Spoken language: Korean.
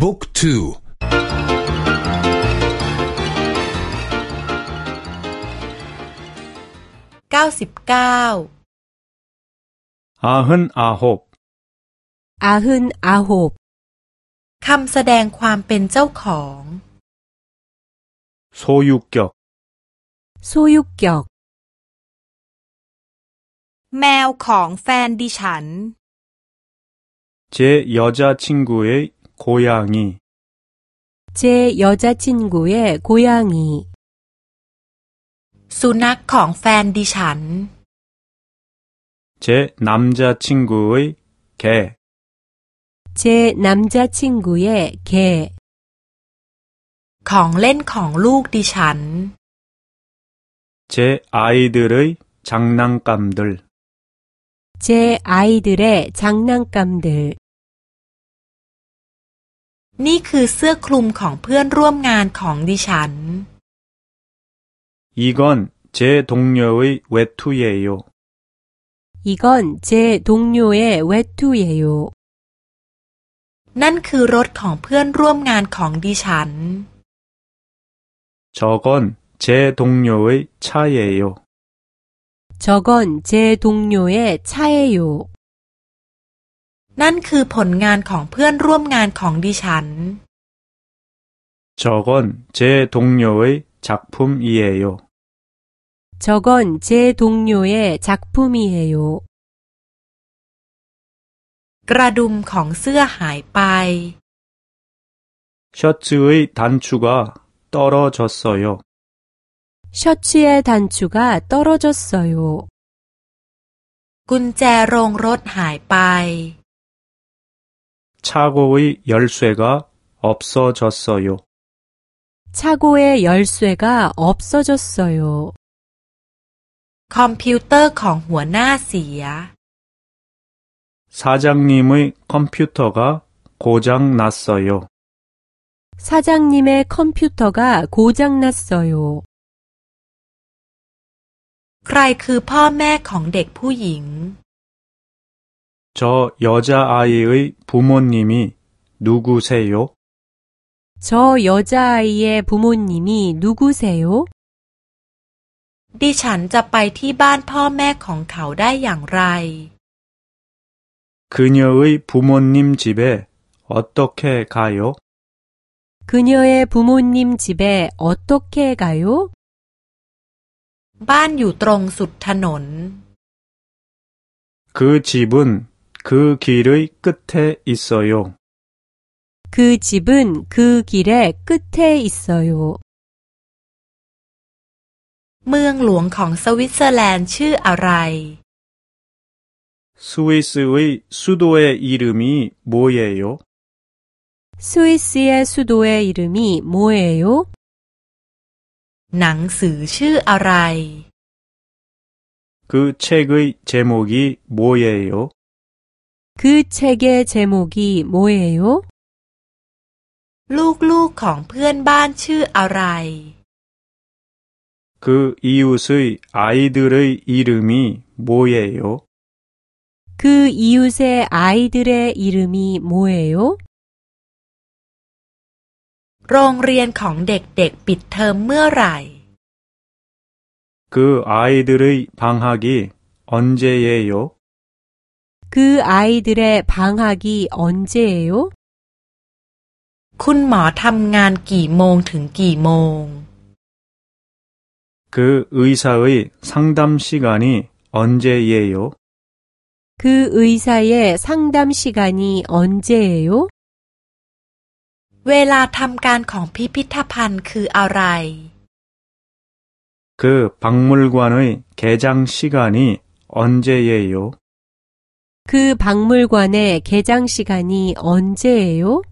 บุ๊กทูเก้าสิบเก้าอาฮึนอาหบอาฮึนอาหบคำแสดงความเป็นเจ้าของโซยุกยกโซยุกยกแมวของแฟนดิฉันเจยอจาชิงกุเอ 고양이 제 여자친구의 고양이 สุนัขของแฟนดิฉัน 제 남자친구의 개 제 남자친구의 개 ของเล่นของลูกดิฉัน 제 아이들의 장난감들 제 아이들의 장난감들 นี่คือเสื้อคลุมของเพื่อนร่วมงานของดิฉัน 이건 제 동료의 외투예요. 이건 제 동료의 외투예요. นั่นคือรถของเพื่อนร่วมงานของดิฉัน 저건 제 동료의 차예요. 저건 제 동료의 차예요. นั่นคือผลงานของเพื่อนร่วมงานของดิฉัน 저건 제 동료의 작품이에요. 저건 제 동료의 작품이에요. กระดุมของเสื้อหายไป 셔츠의 단추가 떨어졌어요. 셔츠의 단추가 떨어졌어요. กุญแจโรงรถหายไป 차고의 열쇠가 없어졌어요. 차고의 열쇠가 없어졌어요. คอมพิวเตอร์ของหัวหน้าเสีย 사장님의 컴퓨터가 고장 났어요. 사장님의 컴퓨터가 고장 났어요. ใครคือพ่อแม่ของเด็กผู้หญิง 저 여자아이의 부모님이 누구세요? 저 여자아이의 부모님이 누구세요? ดิฉันจะไปที่บ้านพ่อแม่ของเขาได้อย่างไร 그녀의 부모님 집에 어떻게 가요? 그녀의 부모님 집에 어떻게 가요? บ้านอยู่ตรงสุดถนน 그 집은 그 길의 끝에 있어요. 그 집은 그 길의 끝에 있어요. เมืองหลวงของสวิตเซอร์แลนด์ชื่ออะไร 스위스의 수도의 이름이 뭐예요? 스위스의 수도의 이름이 뭐예요? หนังสือชื่ออะไร 그 책의 제목이 뭐예요? 그 책의 제목이 뭐예요? ลูกๆของเพื่อนบ้านชื่ออะไร 그 이웃의 아이들의 이름이 뭐예요? 그 이웃의 아이들의 이름이 뭐예요? โรงเรียนของเด็กๆปิดเทอมเมื่อไหร่ 그 아이들의 방학이 언제예요? 그 아이들의 방학이 언제예요? คุณหมอทำงานกี่โมงถึงกี่โมง 그 의사의 상담 시간이 언제예요? 그 의사의 상담 시간이 언제예요? เวลาทำการของพิพิธภัณฑ์คืออะไร 그 박물관의 개장 시간이 언제예요? 그 박물관의 개장 시간이 언제예요?